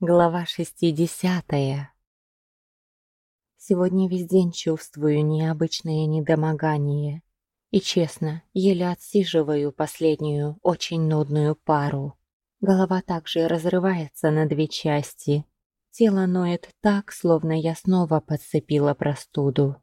Глава 60. Сегодня весь день чувствую необычное недомогание. И честно, еле отсиживаю последнюю, очень нудную пару. Голова также разрывается на две части. Тело ноет так, словно я снова подцепила простуду.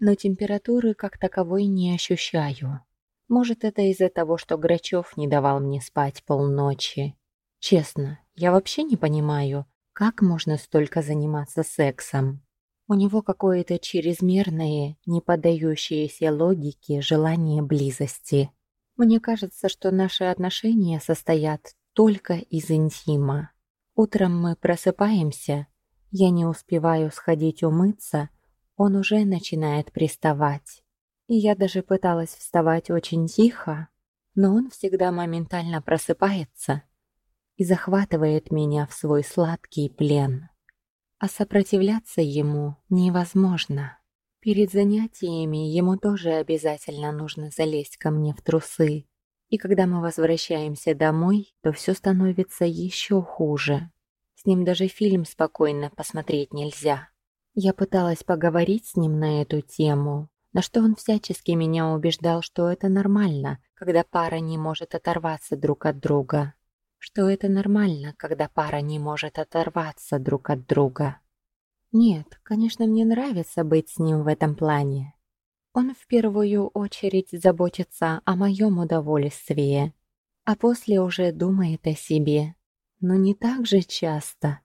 Но температуры как таковой не ощущаю. Может, это из-за того, что Грачев не давал мне спать полночи. Честно, я вообще не понимаю, как можно столько заниматься сексом. У него какое-то чрезмерное, не поддающееся логике желание близости. Мне кажется, что наши отношения состоят только из интима. Утром мы просыпаемся, я не успеваю сходить умыться, он уже начинает приставать. И я даже пыталась вставать очень тихо, но он всегда моментально просыпается и захватывает меня в свой сладкий плен. А сопротивляться ему невозможно. Перед занятиями ему тоже обязательно нужно залезть ко мне в трусы. И когда мы возвращаемся домой, то все становится еще хуже. С ним даже фильм спокойно посмотреть нельзя. Я пыталась поговорить с ним на эту тему, на что он всячески меня убеждал, что это нормально, когда пара не может оторваться друг от друга что это нормально, когда пара не может оторваться друг от друга. Нет, конечно, мне нравится быть с ним в этом плане. Он в первую очередь заботится о моем удовольствии, а после уже думает о себе. Но не так же часто.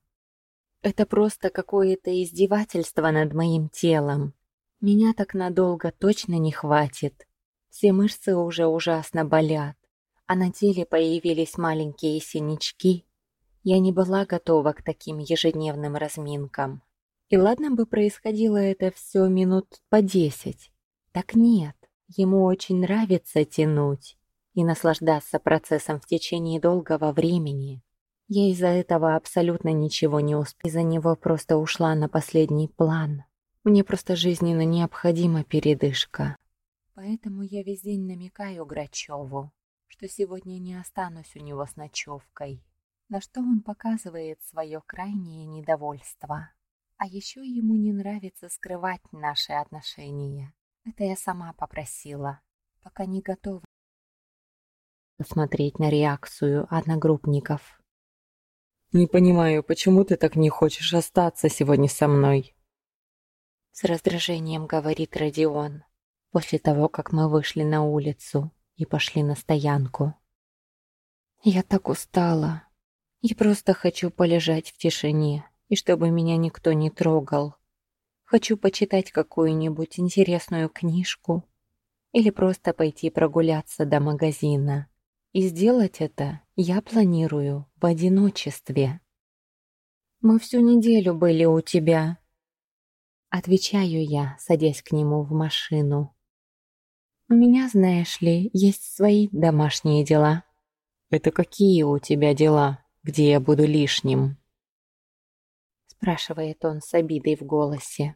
Это просто какое-то издевательство над моим телом. Меня так надолго точно не хватит. Все мышцы уже ужасно болят а на теле появились маленькие синячки, я не была готова к таким ежедневным разминкам. И ладно бы происходило это все минут по десять. Так нет, ему очень нравится тянуть и наслаждаться процессом в течение долгого времени. Я из-за этого абсолютно ничего не успела, из-за него просто ушла на последний план. Мне просто жизненно необходима передышка. Поэтому я весь день намекаю Грачеву, что сегодня не останусь у него с ночевкой, на что он показывает свое крайнее недовольство. А еще ему не нравится скрывать наши отношения. Это я сама попросила, пока не готова посмотреть на реакцию одногруппников. «Не понимаю, почему ты так не хочешь остаться сегодня со мной?» С раздражением говорит Родион, после того, как мы вышли на улицу и пошли на стоянку. Я так устала. Я просто хочу полежать в тишине, и чтобы меня никто не трогал. Хочу почитать какую-нибудь интересную книжку или просто пойти прогуляться до магазина. И сделать это я планирую в одиночестве. «Мы всю неделю были у тебя», — отвечаю я, садясь к нему в машину. У меня, знаешь ли, есть свои домашние дела. Это какие у тебя дела, где я буду лишним? Спрашивает он с обидой в голосе.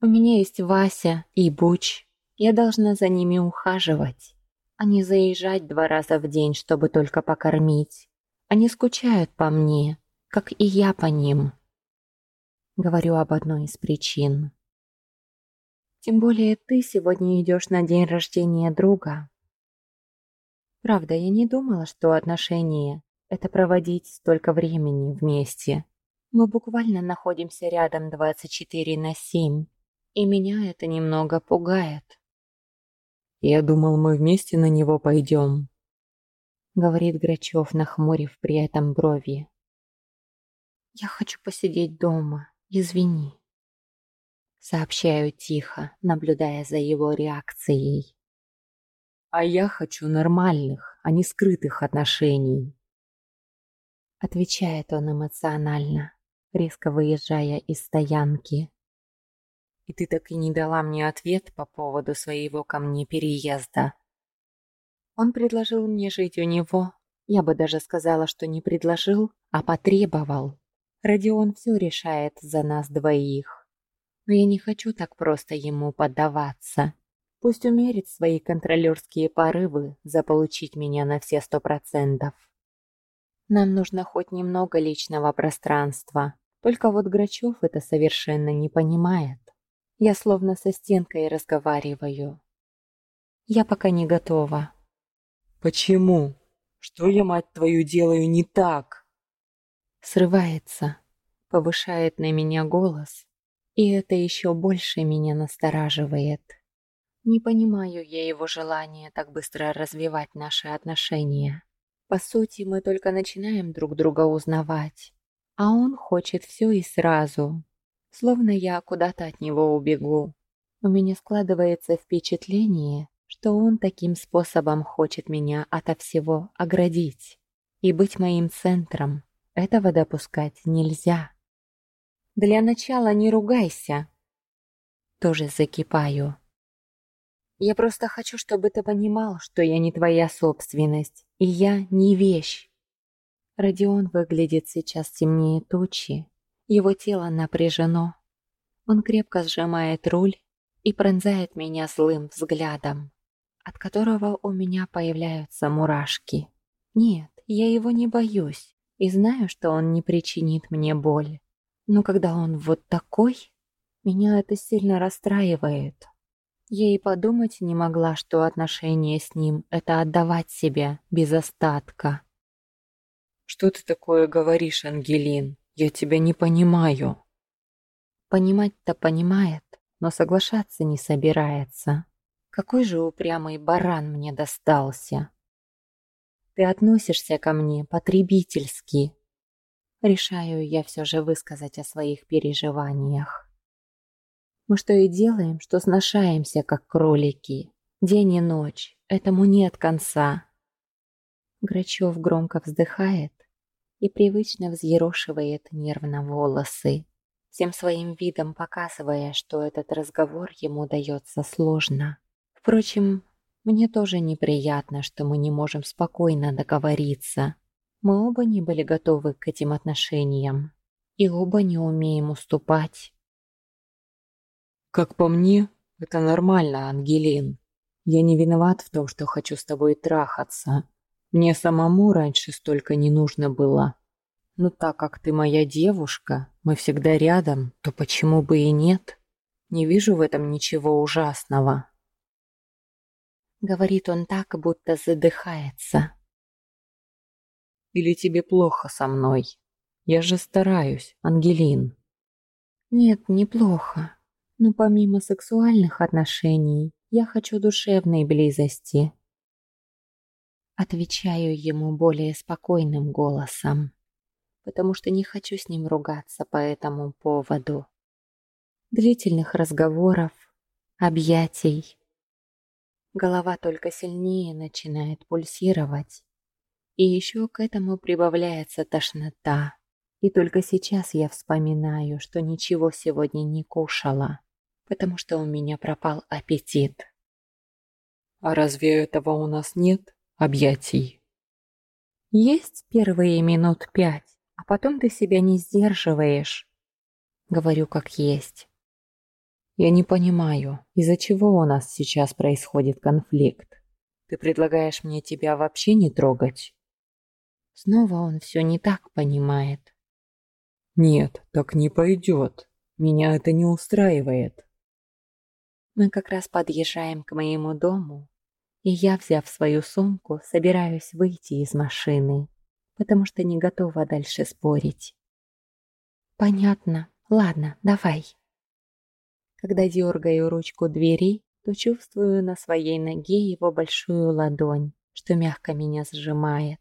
У меня есть Вася и Буч. Я должна за ними ухаживать, а не заезжать два раза в день, чтобы только покормить. Они скучают по мне, как и я по ним. Говорю об одной из причин. Тем более ты сегодня идешь на день рождения друга. Правда, я не думала, что отношения — это проводить столько времени вместе. Мы буквально находимся рядом 24 на 7, и меня это немного пугает. «Я думал, мы вместе на него пойдем», — говорит Грачев, нахмурив при этом брови. «Я хочу посидеть дома, извини». Сообщаю тихо, наблюдая за его реакцией. «А я хочу нормальных, а не скрытых отношений», Отвечает он эмоционально, резко выезжая из стоянки. «И ты так и не дала мне ответ по поводу своего ко мне переезда». Он предложил мне жить у него. Я бы даже сказала, что не предложил, а потребовал. Родион все решает за нас двоих но я не хочу так просто ему поддаваться. Пусть умерит свои контролерские порывы заполучить меня на все сто процентов. Нам нужно хоть немного личного пространства. Только вот Грачев это совершенно не понимает. Я словно со стенкой разговариваю. Я пока не готова. Почему? Что я, мать твою, делаю не так? Срывается, повышает на меня голос, и это еще больше меня настораживает. Не понимаю я его желания так быстро развивать наши отношения. По сути, мы только начинаем друг друга узнавать, а он хочет все и сразу, словно я куда-то от него убегу. У меня складывается впечатление, что он таким способом хочет меня ото всего оградить. И быть моим центром этого допускать нельзя. Для начала не ругайся. Тоже закипаю. Я просто хочу, чтобы ты понимал, что я не твоя собственность, и я не вещь. Родион выглядит сейчас темнее тучи. Его тело напряжено. Он крепко сжимает руль и пронзает меня злым взглядом, от которого у меня появляются мурашки. Нет, я его не боюсь и знаю, что он не причинит мне боль. Но когда он вот такой, меня это сильно расстраивает. Я и подумать не могла, что отношения с ним — это отдавать себя без остатка. «Что ты такое говоришь, Ангелин? Я тебя не понимаю». Понимать-то понимает, но соглашаться не собирается. Какой же упрямый баран мне достался. Ты относишься ко мне потребительски. Решаю я все же высказать о своих переживаниях. Мы что и делаем, что сношаемся, как кролики. День и ночь. Этому нет конца. Грачев громко вздыхает и привычно взъерошивает нервно волосы, всем своим видом показывая, что этот разговор ему дается сложно. Впрочем, мне тоже неприятно, что мы не можем спокойно договориться. Мы оба не были готовы к этим отношениям и оба не умеем уступать. Как по мне, это нормально, Ангелин. Я не виноват в том, что хочу с тобой трахаться. Мне самому раньше столько не нужно было. Но так как ты моя девушка, мы всегда рядом, то почему бы и нет? Не вижу в этом ничего ужасного. Говорит он так, будто задыхается. Или тебе плохо со мной? Я же стараюсь, Ангелин. Нет, неплохо. Но помимо сексуальных отношений, я хочу душевной близости. Отвечаю ему более спокойным голосом, потому что не хочу с ним ругаться по этому поводу. Длительных разговоров, объятий. Голова только сильнее начинает пульсировать. И еще к этому прибавляется тошнота. И только сейчас я вспоминаю, что ничего сегодня не кушала потому что у меня пропал аппетит. А разве этого у нас нет объятий? Есть первые минут пять, а потом ты себя не сдерживаешь. Говорю как есть. Я не понимаю, из-за чего у нас сейчас происходит конфликт. Ты предлагаешь мне тебя вообще не трогать? Снова он все не так понимает. Нет, так не пойдет. Меня это не устраивает. Мы как раз подъезжаем к моему дому, и я, взяв свою сумку, собираюсь выйти из машины, потому что не готова дальше спорить. Понятно. Ладно, давай. Когда дергаю ручку двери, то чувствую на своей ноге его большую ладонь, что мягко меня сжимает,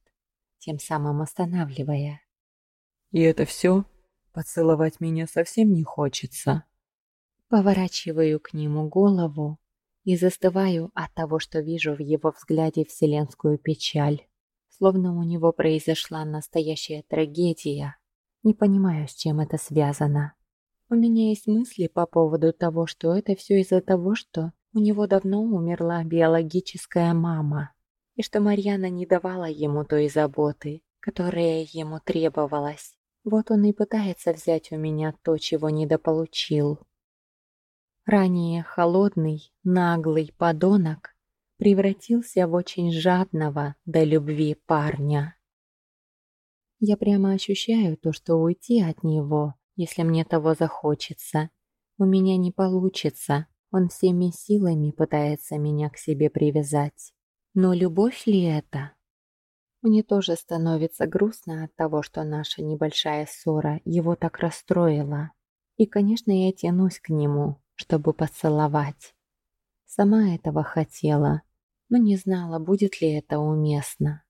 тем самым останавливая. «И это все? Поцеловать меня совсем не хочется?» Поворачиваю к нему голову и застываю от того, что вижу в его взгляде вселенскую печаль. Словно у него произошла настоящая трагедия. Не понимаю, с чем это связано. У меня есть мысли по поводу того, что это все из-за того, что у него давно умерла биологическая мама, и что Марьяна не давала ему той заботы, которая ему требовалась. Вот он и пытается взять у меня то, чего недополучил. Ранее холодный, наглый подонок превратился в очень жадного до любви парня. Я прямо ощущаю то, что уйти от него, если мне того захочется, у меня не получится. Он всеми силами пытается меня к себе привязать. Но любовь ли это? Мне тоже становится грустно от того, что наша небольшая ссора его так расстроила. И, конечно, я тянусь к нему, чтобы поцеловать. Сама этого хотела, но не знала, будет ли это уместно.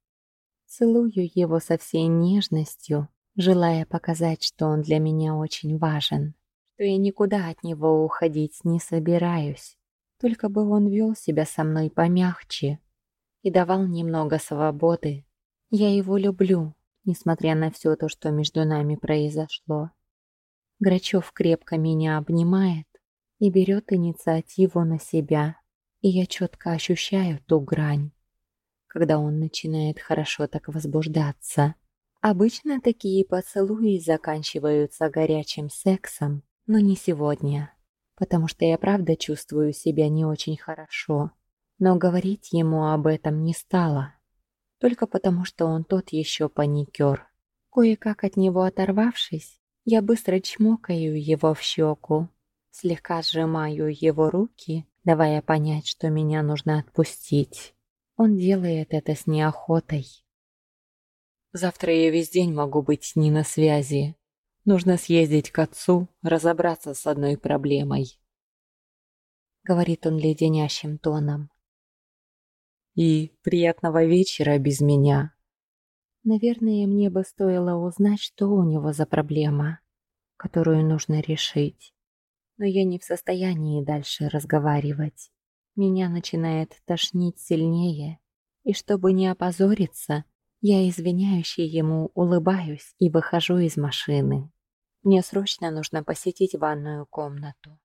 Целую его со всей нежностью, желая показать, что он для меня очень важен, что я никуда от него уходить не собираюсь, только бы он вел себя со мной помягче и давал немного свободы. Я его люблю, несмотря на все то, что между нами произошло. Грачев крепко меня обнимает и берет инициативу на себя, и я четко ощущаю ту грань, когда он начинает хорошо так возбуждаться. Обычно такие поцелуи заканчиваются горячим сексом, но не сегодня, потому что я правда чувствую себя не очень хорошо. Но говорить ему об этом не стала, только потому что он тот еще паникер. Кое-как от него оторвавшись, я быстро чмокаю его в щеку, слегка сжимаю его руки, давая понять, что меня нужно отпустить. Он делает это с неохотой. Завтра я весь день могу быть не на связи. Нужно съездить к отцу, разобраться с одной проблемой. Говорит он леденящим тоном. И приятного вечера без меня. Наверное, мне бы стоило узнать, что у него за проблема, которую нужно решить. Но я не в состоянии дальше разговаривать. Меня начинает тошнить сильнее, и чтобы не опозориться, я извиняюще ему улыбаюсь и выхожу из машины. Мне срочно нужно посетить ванную комнату.